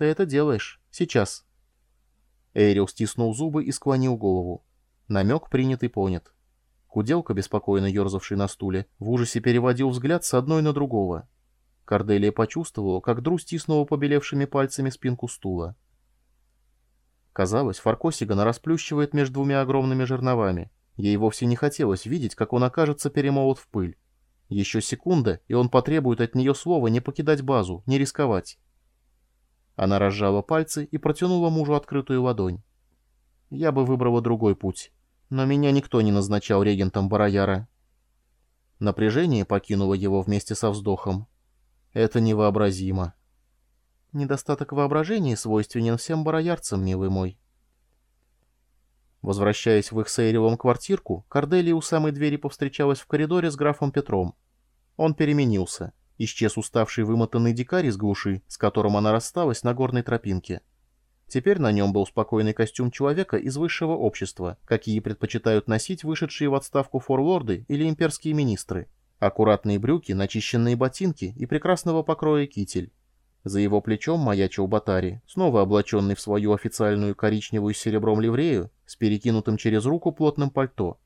Ты это делаешь. Сейчас». Эйрил стиснул зубы и склонил голову. Намек принят и понят. Куделка, беспокойно ерзавший на стуле, в ужасе переводил взгляд с одной на другого. Корделия почувствовала, как Дру стиснула побелевшими пальцами спинку стула. Казалось, Фаркосигана расплющивает между двумя огромными жерновами. Ей вовсе не хотелось видеть, как он окажется перемолот в пыль. Еще секунда, и он потребует от нее слова не покидать базу, не рисковать. Она разжала пальцы и протянула мужу открытую ладонь. «Я бы выбрала другой путь, но меня никто не назначал регентом Бараяра». Напряжение покинуло его вместе со вздохом. «Это невообразимо». Недостаток воображения свойственен всем бароярцам, милый мой. Возвращаясь в их сейревом квартирку, Корделия у самой двери повстречалась в коридоре с графом Петром. Он переменился. Исчез уставший вымотанный дикарь из глуши, с которым она рассталась на горной тропинке. Теперь на нем был спокойный костюм человека из высшего общества, какие предпочитают носить вышедшие в отставку форлорды или имперские министры. Аккуратные брюки, начищенные ботинки и прекрасного покроя китель. За его плечом маячил Батари, снова облаченный в свою официальную коричневую с серебром ливрею, с перекинутым через руку плотным пальто.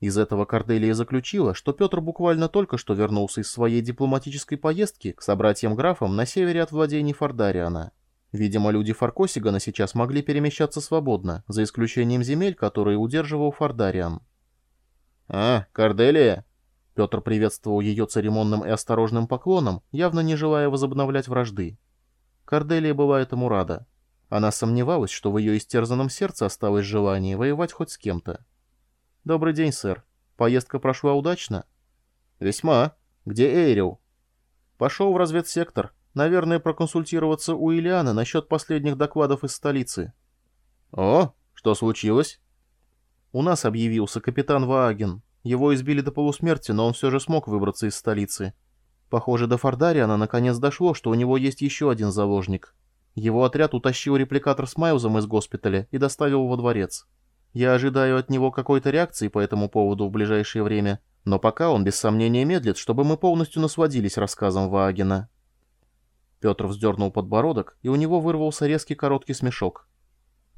Из этого Корделия заключила, что Петр буквально только что вернулся из своей дипломатической поездки к собратьям-графам на севере от владений Фордариана. Видимо, люди Фаркосигана сейчас могли перемещаться свободно, за исключением земель, которые удерживал Фордариан. «А, Корделия!» Петр приветствовал ее церемонным и осторожным поклоном, явно не желая возобновлять вражды. Корделия была этому рада. Она сомневалась, что в ее истерзанном сердце осталось желание воевать хоть с кем-то. «Добрый день, сэр. Поездка прошла удачно?» «Весьма. Где Эйрил?» «Пошел в разведсектор. Наверное, проконсультироваться у Ильяна насчет последних докладов из столицы». «О, что случилось?» «У нас объявился капитан Вааген. Его избили до полусмерти, но он все же смог выбраться из столицы. Похоже, до Фордариана наконец дошло, что у него есть еще один заложник. Его отряд утащил репликатор с Майлзом из госпиталя и доставил во дворец. Я ожидаю от него какой-то реакции по этому поводу в ближайшее время, но пока он без сомнения медлит, чтобы мы полностью насладились рассказом Ваагена. Петр вздернул подбородок, и у него вырвался резкий короткий смешок.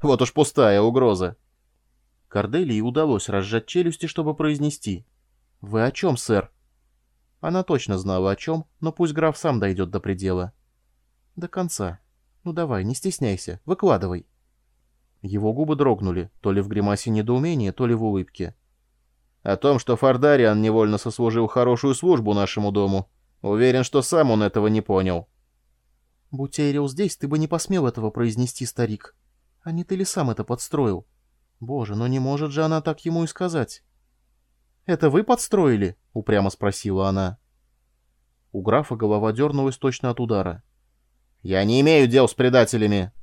«Вот уж пустая угроза. Корделии удалось разжать челюсти, чтобы произнести. «Вы о чем, сэр?» Она точно знала о чем, но пусть граф сам дойдет до предела. «До конца. Ну давай, не стесняйся, выкладывай». Его губы дрогнули, то ли в гримасе недоумения, то ли в улыбке. «О том, что Фардариан невольно сослужил хорошую службу нашему дому. Уверен, что сам он этого не понял». «Будь Эйрил здесь, ты бы не посмел этого произнести, старик. А не ты ли сам это подстроил?» Боже, но не может же она так ему и сказать. «Это вы подстроили?» — упрямо спросила она. У графа голова дернулась точно от удара. «Я не имею дел с предателями!»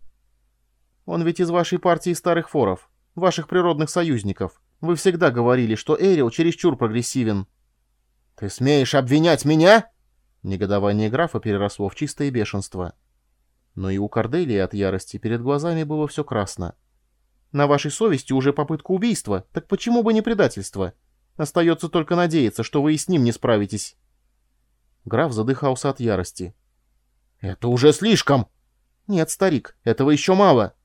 «Он ведь из вашей партии старых форов, ваших природных союзников. Вы всегда говорили, что Эрил чересчур прогрессивен». «Ты смеешь обвинять меня?» Негодование графа переросло в чистое бешенство. Но и у Корделии от ярости перед глазами было все красно. На вашей совести уже попытка убийства, так почему бы не предательство? Остается только надеяться, что вы и с ним не справитесь. Граф задыхался от ярости. «Это уже слишком!» «Нет, старик, этого еще мало!»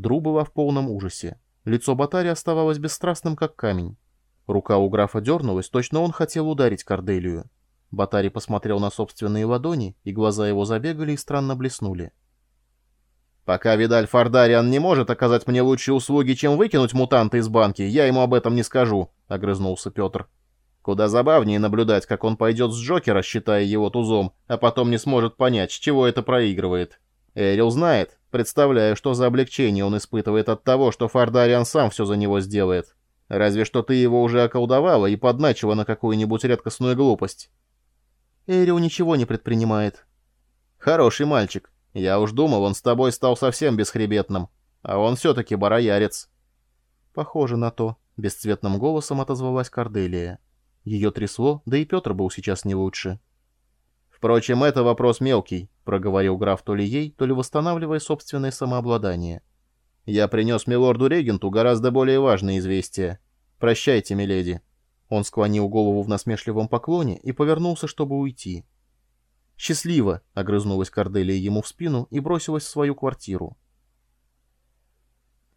Дру в полном ужасе. Лицо Батари оставалось бесстрастным, как камень. Рука у графа дернулась, точно он хотел ударить Корделию. Батари посмотрел на собственные ладони, и глаза его забегали и странно блеснули. Пока Видаль Фардариан не может оказать мне лучшие услуги, чем выкинуть мутанта из банки, я ему об этом не скажу», — огрызнулся Петр. «Куда забавнее наблюдать, как он пойдет с Джокера, считая его тузом, а потом не сможет понять, с чего это проигрывает. Эрил знает, представляю, что за облегчение он испытывает от того, что Фардариан сам все за него сделает. Разве что ты его уже околдовала и подначила на какую-нибудь редкостную глупость». «Эрил ничего не предпринимает». «Хороший мальчик. Я уж думал, он с тобой стал совсем бесхребетным, а он все-таки бароярец». «Похоже на то», — бесцветным голосом отозвалась Корделия. Ее трясло, да и Петр был сейчас не лучше. «Впрочем, это вопрос мелкий», — проговорил граф то ли ей, то ли восстанавливая собственное самообладание. «Я принес милорду-регенту гораздо более важное известие. Прощайте, миледи». Он склонил голову в насмешливом поклоне и повернулся, чтобы уйти. «Счастливо!» — огрызнулась Корделия ему в спину и бросилась в свою квартиру.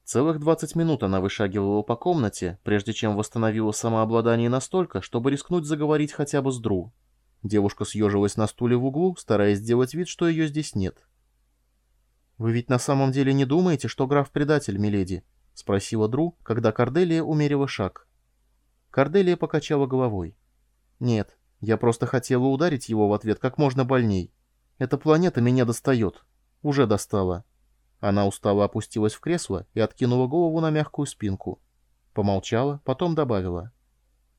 Целых 20 минут она вышагивала по комнате, прежде чем восстановила самообладание настолько, чтобы рискнуть заговорить хотя бы с Дру. Девушка съежилась на стуле в углу, стараясь сделать вид, что ее здесь нет. «Вы ведь на самом деле не думаете, что граф предатель, миледи?» — спросила Дру, когда Корделия умерила шаг. Корделия покачала головой. «Нет, я просто хотела ударить его в ответ как можно больней. Эта планета меня достает. Уже достала». Она устало опустилась в кресло и откинула голову на мягкую спинку. Помолчала, потом добавила.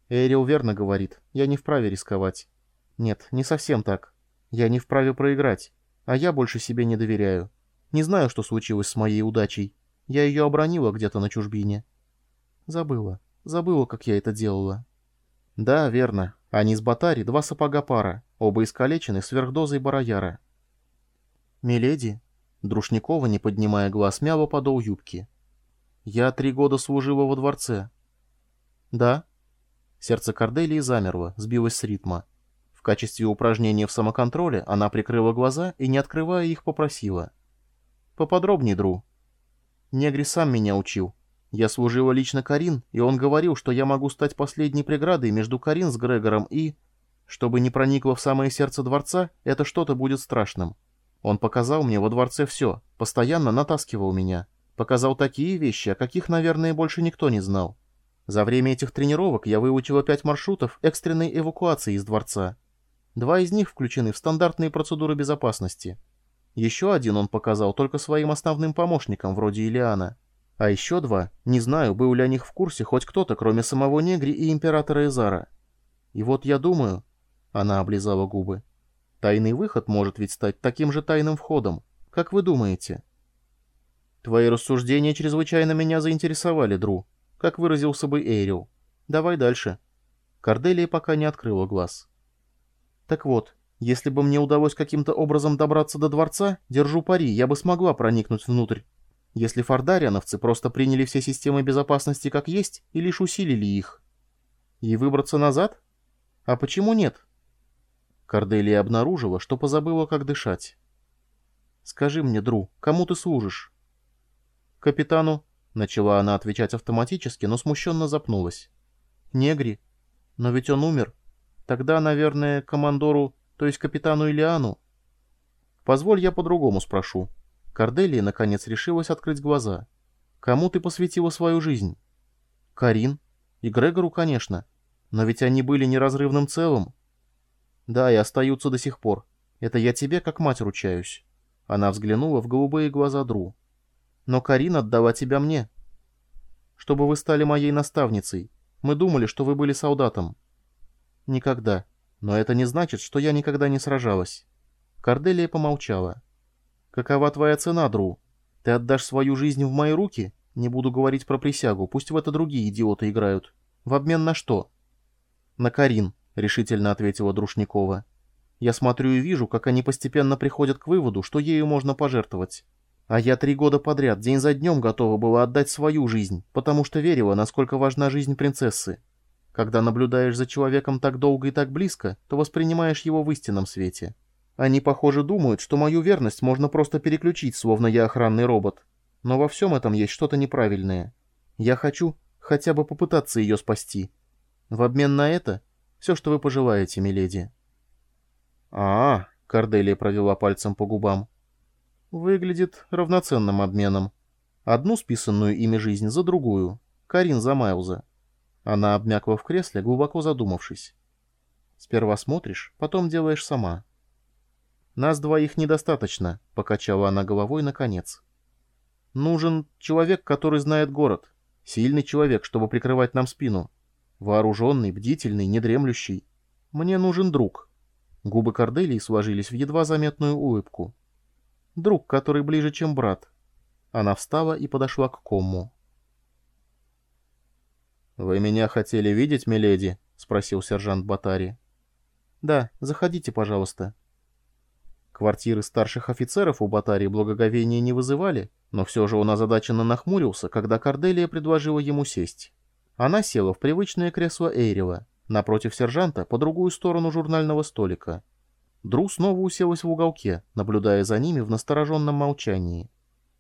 «Эрил верно говорит, я не вправе рисковать. Нет, не совсем так. Я не вправе проиграть, а я больше себе не доверяю. Не знаю, что случилось с моей удачей. Я ее обронила где-то на чужбине. Забыла. Забыла, как я это делала. Да, верно. Они с Батари два сапога пара, оба искалечены сверхдозой барояра. Миледи, Друшникова, не поднимая глаз, мяла подол юбки. Я три года служила во дворце. Да? Сердце Корделии замерло, сбилось с ритма. В качестве упражнения в самоконтроле она прикрыла глаза и, не открывая их, попросила. «Поподробней, Дру». Негри сам меня учил. Я служила лично Карин, и он говорил, что я могу стать последней преградой между Карин с Грегором и... Чтобы не проникло в самое сердце дворца, это что-то будет страшным. Он показал мне во дворце все, постоянно натаскивал меня. Показал такие вещи, о каких, наверное, больше никто не знал. За время этих тренировок я выучила пять маршрутов экстренной эвакуации из дворца. Два из них включены в стандартные процедуры безопасности. Еще один он показал только своим основным помощникам, вроде Илиана. А еще два, не знаю, был ли о них в курсе хоть кто-то, кроме самого Негри и императора Эзара. И вот я думаю... Она облизала губы. Тайный выход может ведь стать таким же тайным входом. Как вы думаете? Твои рассуждения чрезвычайно меня заинтересовали, Дру. Как выразился бы Эйрил. Давай дальше. Корделия пока не открыла глаз. Так вот, если бы мне удалось каким-то образом добраться до дворца, держу пари, я бы смогла проникнуть внутрь. Если фардариановцы просто приняли все системы безопасности как есть и лишь усилили их. И выбраться назад? А почему нет? Корделия обнаружила, что позабыла, как дышать. «Скажи мне, Дру, кому ты служишь?» «Капитану», — начала она отвечать автоматически, но смущенно запнулась. «Негри. Но ведь он умер. Тогда, наверное, командору то есть капитану Илиану. Позволь, я по-другому спрошу. Корделия, наконец, решилась открыть глаза. Кому ты посвятила свою жизнь? Карин. И Грегору, конечно. Но ведь они были неразрывным целым. Да, и остаются до сих пор. Это я тебе как мать ручаюсь. Она взглянула в голубые глаза Дру. Но Карин отдала тебя мне. Чтобы вы стали моей наставницей. Мы думали, что вы были солдатом. Никогда. Но это не значит, что я никогда не сражалась. Корделия помолчала. «Какова твоя цена, Дру? Ты отдашь свою жизнь в мои руки? Не буду говорить про присягу, пусть в это другие идиоты играют. В обмен на что?» «На Карин», — решительно ответила Друшникова. «Я смотрю и вижу, как они постепенно приходят к выводу, что ею можно пожертвовать. А я три года подряд, день за днем готова была отдать свою жизнь, потому что верила, насколько важна жизнь принцессы. Когда наблюдаешь за человеком так долго и так близко, то воспринимаешь его в истинном свете. Они, похоже, думают, что мою верность можно просто переключить, словно я охранный робот. Но во всем этом есть что-то неправильное. Я хочу хотя бы попытаться ее спасти. В обмен на это все, что вы пожелаете, миледи. а, -а, -а Корделия провела пальцем по губам. Выглядит равноценным обменом. Одну списанную ими жизнь за другую. Карин за Майлза. Она обмякла в кресле, глубоко задумавшись. «Сперва смотришь, потом делаешь сама». «Нас двоих недостаточно», — покачала она головой наконец. «Нужен человек, который знает город. Сильный человек, чтобы прикрывать нам спину. Вооруженный, бдительный, недремлющий. Мне нужен друг». Губы Корделии сложились в едва заметную улыбку. «Друг, который ближе, чем брат». Она встала и подошла к Комму. «Вы меня хотели видеть, миледи?» — спросил сержант Батари. «Да, заходите, пожалуйста». Квартиры старших офицеров у Батари благоговения не вызывали, но все же он озадаченно нахмурился, когда Корделия предложила ему сесть. Она села в привычное кресло Эйрева, напротив сержанта, по другую сторону журнального столика. Дру снова уселась в уголке, наблюдая за ними в настороженном молчании.